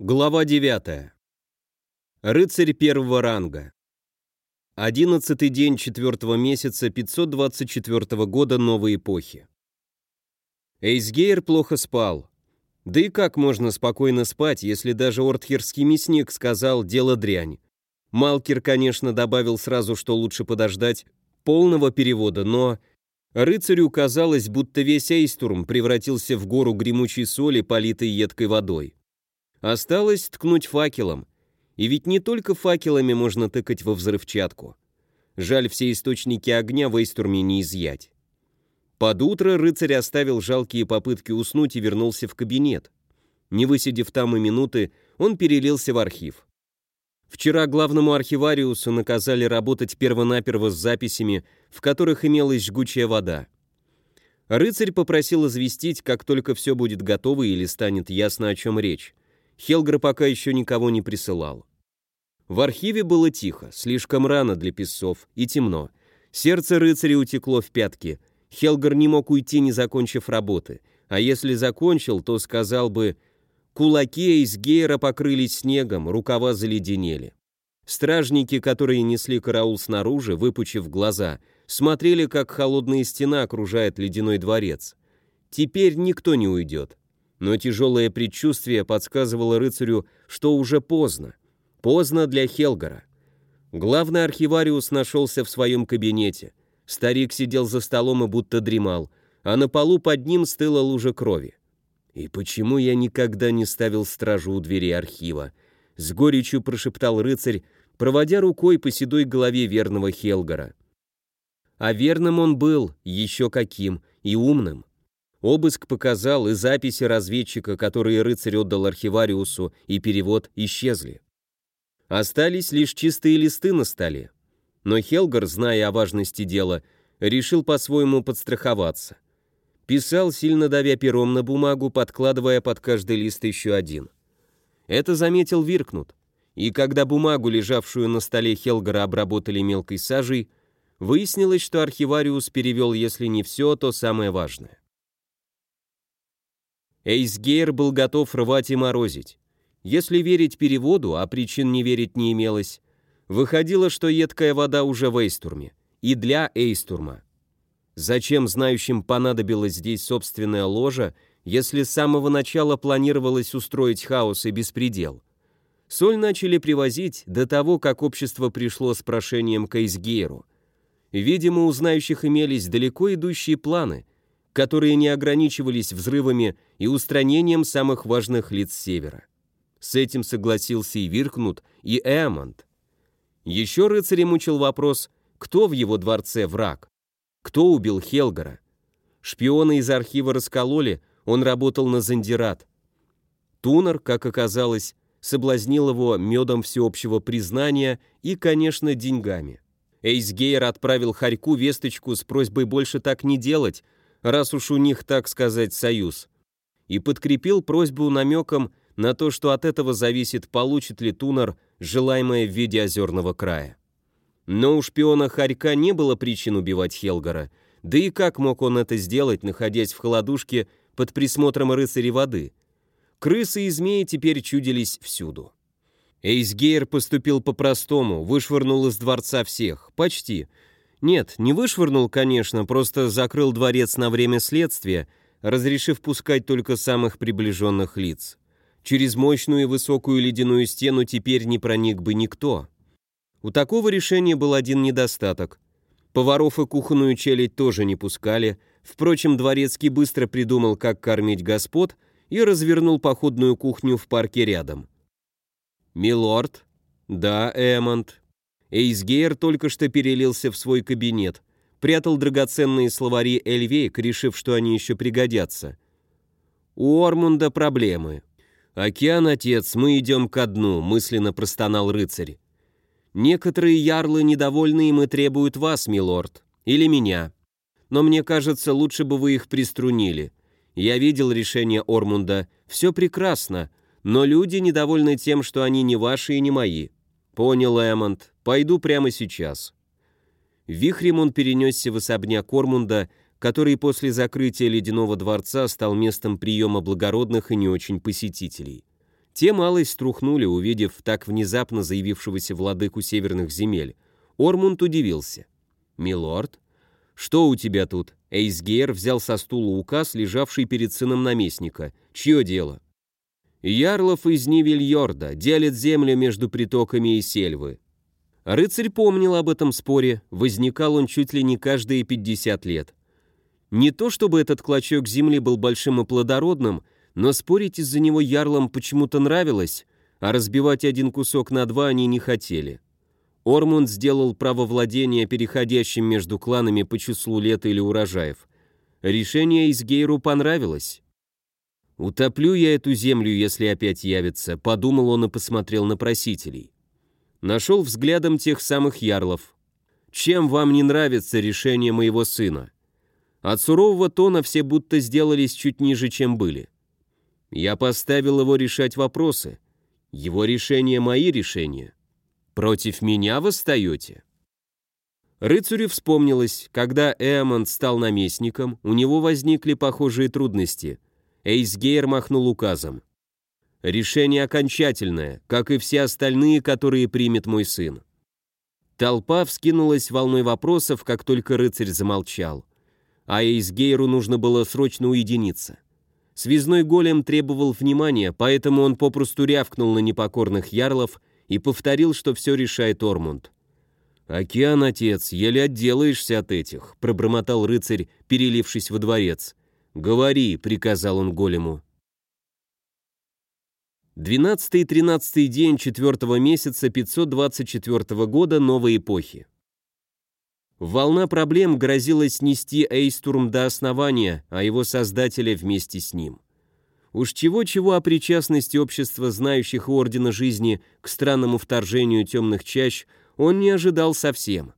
Глава 9. Рыцарь первого ранга. Одиннадцатый день четвертого месяца 524 года новой эпохи. Эйсгейр плохо спал. Да и как можно спокойно спать, если даже ортхерский мясник сказал «дело дрянь». Малкер, конечно, добавил сразу, что лучше подождать полного перевода, но рыцарю казалось, будто весь Эйстурм превратился в гору гремучей соли, политой едкой водой. Осталось ткнуть факелом. И ведь не только факелами можно тыкать во взрывчатку. Жаль, все источники огня в Эйстурме не изъять. Под утро рыцарь оставил жалкие попытки уснуть и вернулся в кабинет. Не высидев там и минуты, он перелился в архив. Вчера главному архивариусу наказали работать первонаперво с записями, в которых имелась жгучая вода. Рыцарь попросил известить, как только все будет готово или станет ясно, о чем речь. Хелгр пока еще никого не присылал. В архиве было тихо, слишком рано для песцов и темно. Сердце рыцаря утекло в пятки. Хелгар не мог уйти, не закончив работы. А если закончил, то сказал бы «Кулаки из Гейра покрылись снегом, рукава заледенели». Стражники, которые несли караул снаружи, выпучив глаза, смотрели, как холодная стена окружает ледяной дворец. Теперь никто не уйдет но тяжелое предчувствие подсказывало рыцарю, что уже поздно. Поздно для Хелгара. Главный архивариус нашелся в своем кабинете. Старик сидел за столом и будто дремал, а на полу под ним стыла лужа крови. «И почему я никогда не ставил стражу у двери архива?» — с горечью прошептал рыцарь, проводя рукой по седой голове верного Хелгара. А верным он был, еще каким, и умным. Обыск показал, и записи разведчика, которые рыцарь отдал архивариусу, и перевод исчезли. Остались лишь чистые листы на столе. Но Хелгар, зная о важности дела, решил по-своему подстраховаться. Писал, сильно давя пером на бумагу, подкладывая под каждый лист еще один. Это заметил Виркнут, и когда бумагу, лежавшую на столе Хелгара, обработали мелкой сажей, выяснилось, что архивариус перевел, если не все, то самое важное. Эйсгейр был готов рвать и морозить. Если верить переводу, а причин не верить не имелось, выходило, что едкая вода уже в Эйстурме. И для Эйстурма. Зачем знающим понадобилось здесь собственная ложа, если с самого начала планировалось устроить хаос и беспредел? Соль начали привозить до того, как общество пришло с прошением к Эйсгейру. Видимо, у знающих имелись далеко идущие планы – которые не ограничивались взрывами и устранением самых важных лиц Севера. С этим согласился и Виркнут, и Эмонд. Еще рыцаря мучил вопрос, кто в его дворце враг, кто убил Хелгара. Шпионы из архива раскололи, он работал на Зандират. Тунер, как оказалось, соблазнил его медом всеобщего признания и, конечно, деньгами. Эйсгейр отправил Харьку весточку с просьбой больше так не делать, раз уж у них, так сказать, союз, и подкрепил просьбу намеком на то, что от этого зависит, получит ли Тунер желаемое в виде озерного края. Но у шпиона Харька не было причин убивать Хелгара, да и как мог он это сделать, находясь в холодушке под присмотром рыцарей воды? Крысы и змеи теперь чудились всюду. Эйсгейр поступил по-простому, вышвырнул из дворца всех, почти, нет, не вышвырнул, конечно, просто закрыл дворец на время следствия, разрешив пускать только самых приближенных лиц. Через мощную и высокую ледяную стену теперь не проник бы никто. У такого решения был один недостаток. Поваров и кухонную челядь тоже не пускали, впрочем, Дворецкий быстро придумал, как кормить господ, и развернул походную кухню в парке рядом. «Милорд?» «Да, Эммонд», Эйсгейр только что перелился в свой кабинет, прятал драгоценные словари Эльвейк, решив, что они еще пригодятся. У Ормунда проблемы. «Океан, отец, мы идем ко дну», — мысленно простонал рыцарь. «Некоторые ярлы недовольны им и требуют вас, милорд, или меня. Но мне кажется, лучше бы вы их приструнили. Я видел решение Ормунда. Все прекрасно, но люди недовольны тем, что они не ваши и не мои. «Понял, Эммонд. Пойду прямо сейчас». Вихрем он перенесся в особняк Ормунда, который после закрытия ледяного дворца стал местом приема благородных и не очень посетителей. Те малость струхнули, увидев так внезапно заявившегося владыку северных земель. Ормунд удивился. «Милорд, что у тебя тут?» Эйсгейр взял со стула указ, лежавший перед сыном наместника. «Чье дело?» «Ярлов из Нивельорда делит землю между притоками и сельвы». Рыцарь помнил об этом споре, возникал он чуть ли не каждые 50 лет. Не то чтобы этот клочок земли был большим и плодородным, но спорить из-за него ярлам почему-то нравилось, а разбивать один кусок на два они не хотели. Ормунд сделал право владения переходящим между кланами по числу лет или урожаев. Решение Изгейру понравилось. «Утоплю я эту землю, если опять явится», — подумал он и посмотрел на просителей. Нашел взглядом тех самых ярлов. «Чем вам не нравится решение моего сына?» От сурового тона все будто сделались чуть ниже, чем были. Я поставил его решать вопросы. Его решения — мои решения. Против меня восстаете?» Рыцарю вспомнилось, когда Эамон стал наместником, у него возникли похожие трудности. Эйсгейр махнул указом. «Решение окончательное, как и все остальные, которые примет мой сын». Толпа вскинулась волной вопросов, как только рыцарь замолчал. А Эйсгейру нужно было срочно уединиться. Связной голем требовал внимания, поэтому он попросту рявкнул на непокорных ярлов – и повторил, что все решает Ормунд. «Океан, отец, еле отделаешься от этих», — пробормотал рыцарь, перелившись во дворец. «Говори», — приказал он голему. Двенадцатый и тринадцатый день четвертого месяца 524 года новой эпохи. Волна проблем грозила снести Эйстурм до основания, а его создателя вместе с ним. Уж чего-чего о причастности общества знающих Ордена Жизни к странному вторжению темных чащ он не ожидал совсем.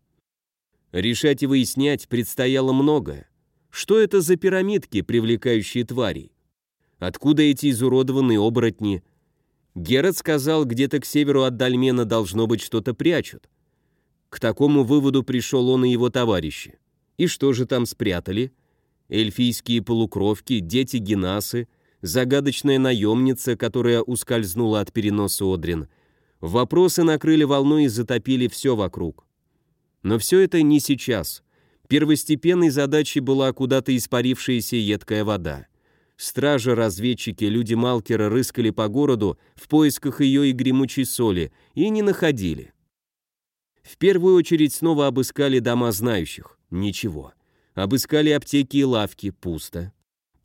Решать и выяснять предстояло многое. Что это за пирамидки, привлекающие тварей? Откуда эти изуродованные оборотни? Герат сказал, где-то к северу от Дальмена должно быть что-то прячут. К такому выводу пришел он и его товарищи. И что же там спрятали? Эльфийские полукровки, дети Генасы — загадочная наемница, которая ускользнула от переноса Одрин. Вопросы накрыли волной и затопили все вокруг. Но все это не сейчас. Первостепенной задачей была куда-то испарившаяся едкая вода. Стражи, разведчики, люди Малкера рыскали по городу в поисках ее и гремучей соли и не находили. В первую очередь снова обыскали дома знающих. Ничего. Обыскали аптеки и лавки. Пусто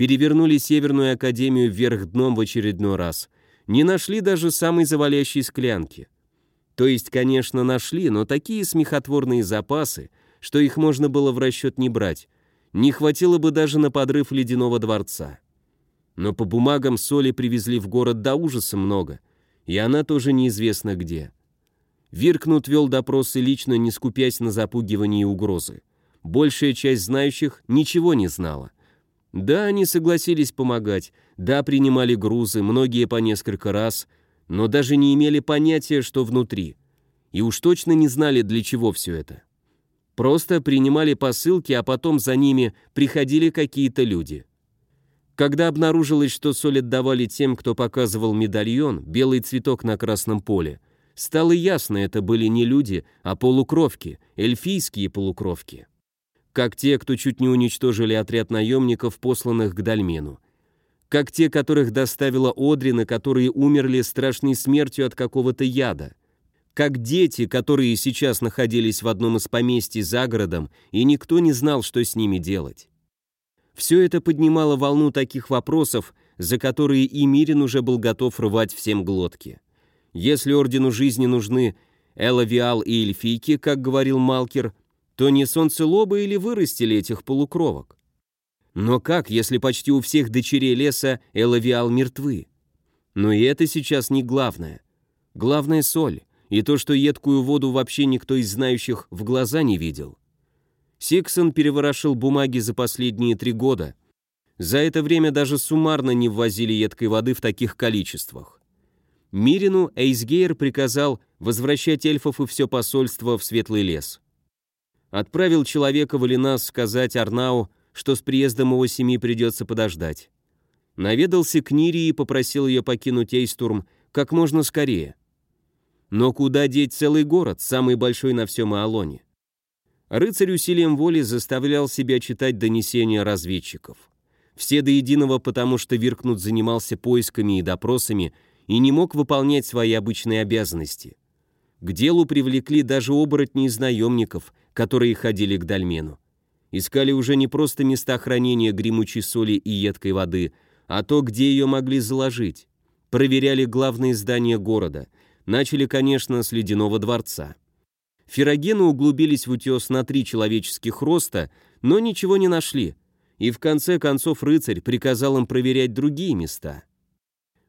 перевернули Северную Академию вверх дном в очередной раз. Не нашли даже самой завалящей склянки. То есть, конечно, нашли, но такие смехотворные запасы, что их можно было в расчет не брать. Не хватило бы даже на подрыв ледяного дворца. Но по бумагам соли привезли в город до ужаса много, и она тоже неизвестно где. Виркнут вел допросы лично, не скупясь на запугивание и угрозы. Большая часть знающих ничего не знала. Да, они согласились помогать, да, принимали грузы, многие по несколько раз, но даже не имели понятия, что внутри. И уж точно не знали, для чего все это. Просто принимали посылки, а потом за ними приходили какие-то люди. Когда обнаружилось, что соль отдавали тем, кто показывал медальон, белый цветок на красном поле, стало ясно, это были не люди, а полукровки, эльфийские полукровки. Как те, кто чуть не уничтожили отряд наемников, посланных к Дальмену, как те, которых доставила Одрин и которые умерли страшной смертью от какого-то яда, как дети, которые сейчас находились в одном из поместий за городом, и никто не знал, что с ними делать. Все это поднимало волну таких вопросов, за которые и Мирин уже был готов рвать всем глотки. Если Ордену Жизни нужны Элавиал и Эльфийки, как говорил Малкер, то не солнцелобы или вырастили этих полукровок? Но как, если почти у всех дочерей леса Элавиал мертвы? Но и это сейчас не главное. Главное — соль, и то, что едкую воду вообще никто из знающих в глаза не видел. Сиксон переворошил бумаги за последние три года. За это время даже суммарно не ввозили едкой воды в таких количествах. Мирину Эйсгейр приказал возвращать эльфов и все посольство в Светлый лес. Отправил человека в Алинас сказать Арнау, что с приездом его семьи придется подождать. Наведался к Нире и попросил ее покинуть Эйстурм, как можно скорее. Но куда деть целый город, самый большой на всем Аалоне? Рыцарь усилием воли заставлял себя читать донесения разведчиков. Все до единого потому, что Виркнут занимался поисками и допросами и не мог выполнять свои обычные обязанности. К делу привлекли даже оборотни из наемников, которые ходили к Дальмену. Искали уже не просто места хранения гремучей соли и едкой воды, а то, где ее могли заложить. Проверяли главные здания города. Начали, конечно, с ледяного дворца. Ферогены углубились в утес на три человеческих роста, но ничего не нашли. И в конце концов рыцарь приказал им проверять другие места.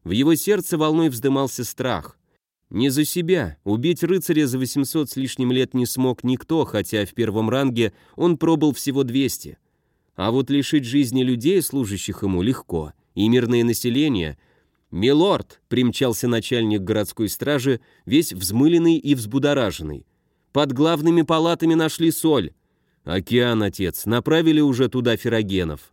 В его сердце волной вздымался страх. Не за себя. Убить рыцаря за 800 с лишним лет не смог никто, хотя в первом ранге он пробыл всего 200. А вот лишить жизни людей, служащих ему, легко. И мирное население... «Милорд!» — примчался начальник городской стражи, весь взмыленный и взбудораженный. «Под главными палатами нашли соль!» «Океан, отец, направили уже туда ферогенов».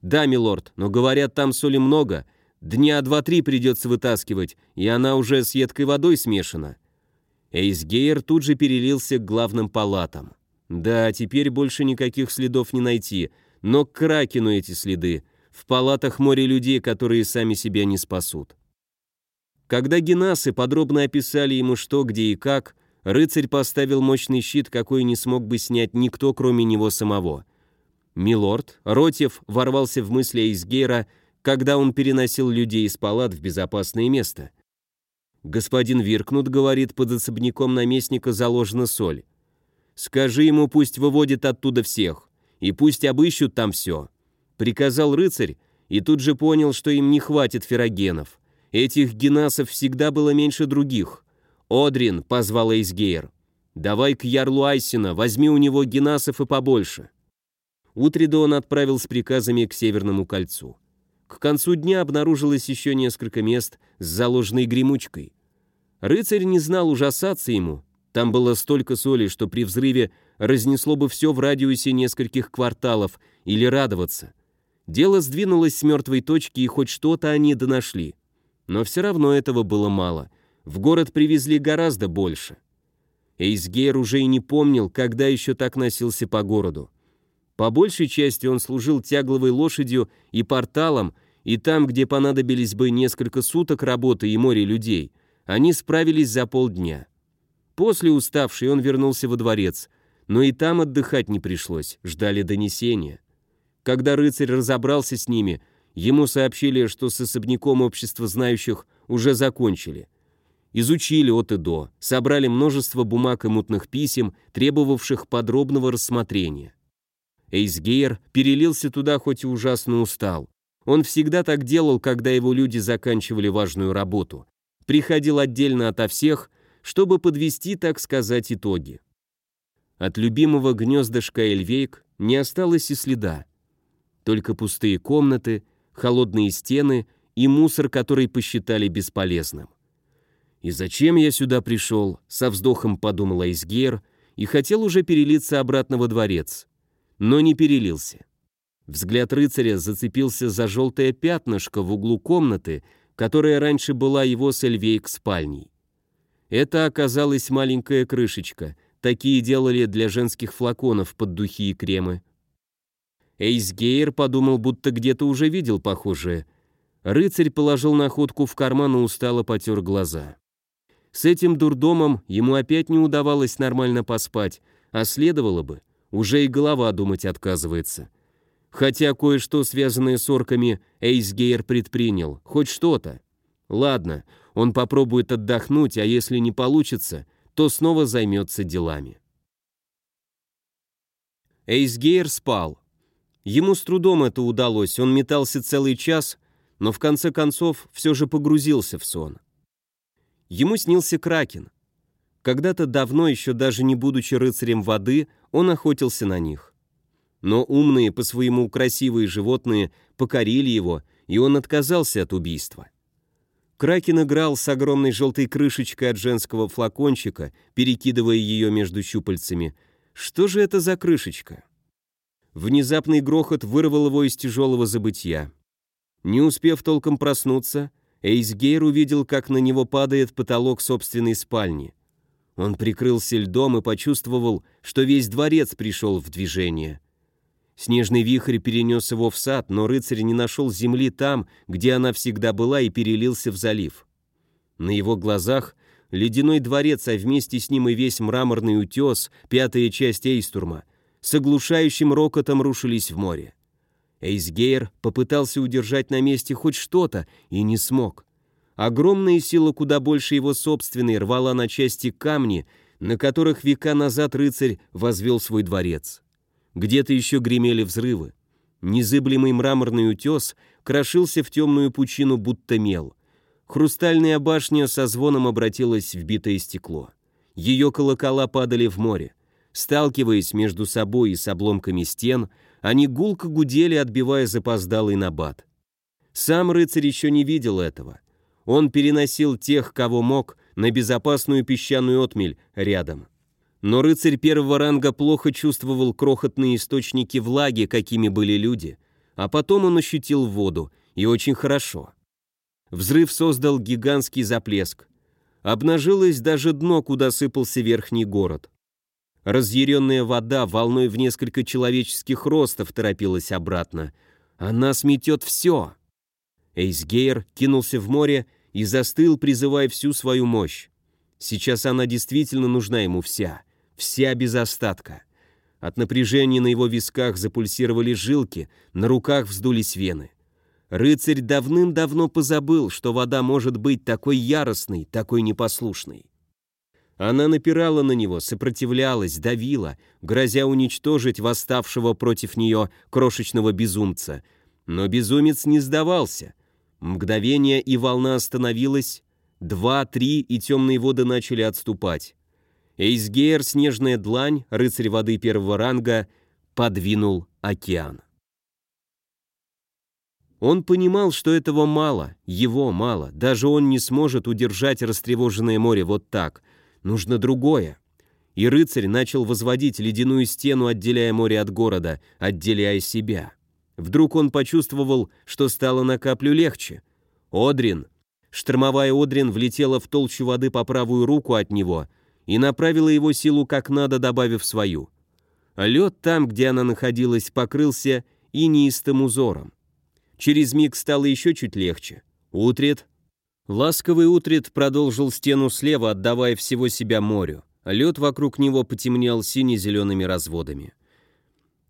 «Да, милорд, но говорят, там соли много, Дня два-три придется вытаскивать, и она уже с едкой водой смешана. Эйсгейр тут же перелился к главным палатам. Да, теперь больше никаких следов не найти, но к Кракену эти следы. В палатах море людей, которые сами себя не спасут. Когда генасы подробно описали ему что, где и как, рыцарь поставил мощный щит, какой не смог бы снять никто, кроме него самого. Милорд, Ротьев ворвался в мысли Эйсгейра когда он переносил людей из палат в безопасное место. Господин Виркнут говорит, под особняком наместника заложена соль. Скажи ему, пусть выводит оттуда всех, и пусть обыщут там все. Приказал рыцарь, и тут же понял, что им не хватит ферогенов. Этих генасов всегда было меньше других. «Одрин», — позвал Эйсгейр, — «давай к ярлу Айсина, возьми у него генасов и побольше». Утреда он отправил с приказами к Северному кольцу. К концу дня обнаружилось еще несколько мест с заложенной гремучкой. Рыцарь не знал ужасаться ему. Там было столько соли, что при взрыве разнесло бы все в радиусе нескольких кварталов, или радоваться. Дело сдвинулось с мертвой точки, и хоть что-то они донашли. Но все равно этого было мало. В город привезли гораздо больше. Эйсгейр уже и не помнил, когда еще так носился по городу. По большей части он служил тягловой лошадью и порталом, и там, где понадобились бы несколько суток работы и море людей, они справились за полдня. После уставший он вернулся во дворец, но и там отдыхать не пришлось, ждали донесения. Когда рыцарь разобрался с ними, ему сообщили, что с особняком общества знающих уже закончили. Изучили от и до, собрали множество бумаг и мутных писем, требовавших подробного рассмотрения. Эйсгейр перелился туда, хоть и ужасно устал. Он всегда так делал, когда его люди заканчивали важную работу. Приходил отдельно ото всех, чтобы подвести, так сказать, итоги. От любимого гнездышка Эльвейк не осталось и следа. Только пустые комнаты, холодные стены и мусор, который посчитали бесполезным. «И зачем я сюда пришел?» — со вздохом подумал Эйсгейр и хотел уже перелиться обратно во дворец но не перелился. Взгляд рыцаря зацепился за желтое пятнышко в углу комнаты, которая раньше была его с Эльвейк спальней. Это оказалась маленькая крышечка, такие делали для женских флаконов под духи и кремы. Эйсгейр подумал, будто где-то уже видел похожее. Рыцарь положил находку в карман и устало потер глаза. С этим дурдомом ему опять не удавалось нормально поспать, а следовало бы. Уже и голова думать отказывается. Хотя кое-что, связанное с орками, Эйсгейр предпринял. Хоть что-то. Ладно, он попробует отдохнуть, а если не получится, то снова займется делами. Эйсгейр спал. Ему с трудом это удалось, он метался целый час, но в конце концов все же погрузился в сон. Ему снился Кракен. Когда-то давно, еще даже не будучи рыцарем воды, он охотился на них. Но умные, по-своему красивые животные покорили его, и он отказался от убийства. Кракен играл с огромной желтой крышечкой от женского флакончика, перекидывая ее между щупальцами. Что же это за крышечка? Внезапный грохот вырвал его из тяжелого забытья. Не успев толком проснуться, Эйсгейр увидел, как на него падает потолок собственной спальни. Он прикрылся льдом и почувствовал, что весь дворец пришел в движение. Снежный вихрь перенес его в сад, но рыцарь не нашел земли там, где она всегда была, и перелился в залив. На его глазах ледяной дворец, а вместе с ним и весь мраморный утес, пятая часть Эйстурма, с оглушающим рокотом рушились в море. Эйсгейр попытался удержать на месте хоть что-то и не смог. Огромная сила, куда больше его собственной, рвала на части камни, на которых века назад рыцарь возвел свой дворец. Где-то еще гремели взрывы. Незыблемый мраморный утес крошился в темную пучину, будто мел. Хрустальная башня со звоном обратилась в битое стекло. Ее колокола падали в море. Сталкиваясь между собой и с обломками стен, они гулко гудели, отбивая запоздалый набат. Сам рыцарь еще не видел этого. Он переносил тех, кого мог, на безопасную песчаную отмель рядом. Но рыцарь первого ранга плохо чувствовал крохотные источники влаги, какими были люди, а потом он ощутил воду, и очень хорошо. Взрыв создал гигантский заплеск. Обнажилось даже дно, куда сыпался верхний город. Разъяренная вода волной в несколько человеческих ростов торопилась обратно. Она сметет все. Эйсгейр кинулся в море и застыл, призывая всю свою мощь. Сейчас она действительно нужна ему вся, вся без остатка. От напряжения на его висках запульсировали жилки, на руках вздулись вены. Рыцарь давным-давно позабыл, что вода может быть такой яростной, такой непослушной. Она напирала на него, сопротивлялась, давила, грозя уничтожить восставшего против нее крошечного безумца. Но безумец не сдавался. Мгновение, и волна остановилась. Два, три, и темные воды начали отступать. Эйсгейр, снежная длань, рыцарь воды первого ранга, подвинул океан. Он понимал, что этого мало, его мало, даже он не сможет удержать растревоженное море вот так — Нужно другое. И рыцарь начал возводить ледяную стену, отделяя море от города, отделяя себя. Вдруг он почувствовал, что стало на каплю легче. Одрин. Штормовая Одрин влетела в толщу воды по правую руку от него и направила его силу как надо, добавив свою. Лед там, где она находилась, покрылся инеистым узором. Через миг стало еще чуть легче. Утрет Ласковый утрит продолжил стену слева, отдавая всего себя морю. Лед вокруг него потемнел сине-зелеными разводами.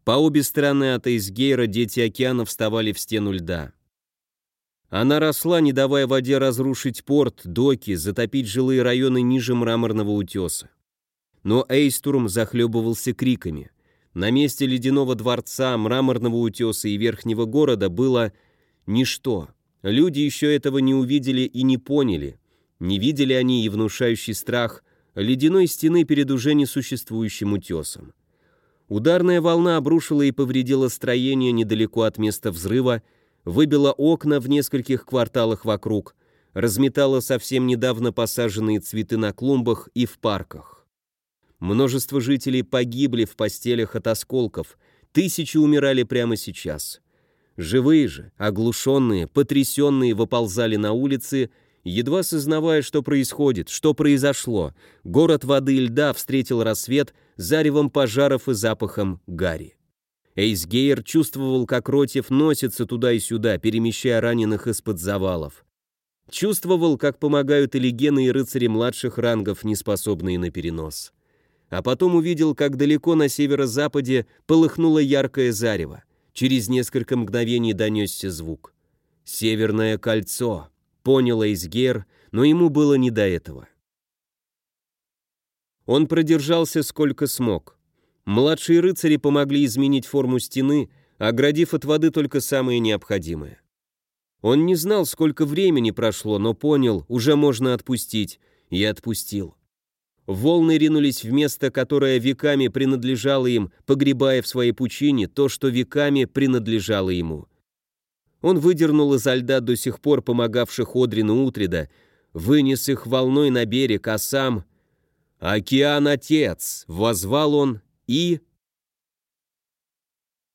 По обе стороны от Эйсгейра дети океана вставали в стену льда. Она росла, не давая воде разрушить порт, доки, затопить жилые районы ниже мраморного утеса. Но Эйстурм захлебывался криками. На месте ледяного дворца, мраморного утеса и верхнего города было ничто. Люди еще этого не увидели и не поняли. Не видели они и внушающий страх ледяной стены перед уже несуществующим утесом. Ударная волна обрушила и повредила строение недалеко от места взрыва, выбила окна в нескольких кварталах вокруг, разметала совсем недавно посаженные цветы на клумбах и в парках. Множество жителей погибли в постелях от осколков, тысячи умирали прямо сейчас. Живые же, оглушенные, потрясенные выползали на улицы, едва сознавая, что происходит, что произошло. Город воды и льда встретил рассвет заревом пожаров и запахом гари. Эйсгейр чувствовал, как Ротев носится туда и сюда, перемещая раненых из-под завалов. Чувствовал, как помогают и легены, и рыцари младших рангов, неспособные на перенос. А потом увидел, как далеко на северо-западе полыхнуло яркое зарево. Через несколько мгновений донесся звук. «Северное кольцо», — понял Эйсгер, но ему было не до этого. Он продержался сколько смог. Младшие рыцари помогли изменить форму стены, оградив от воды только самое необходимое. Он не знал, сколько времени прошло, но понял, уже можно отпустить, и отпустил. Волны ринулись в место, которое веками принадлежало им, погребая в своей пучине то, что веками принадлежало ему. Он выдернул изо льда до сих пор помогавших Одрину Утрида, вынес их волной на берег, а сам... «Океан, отец!» — возвал он и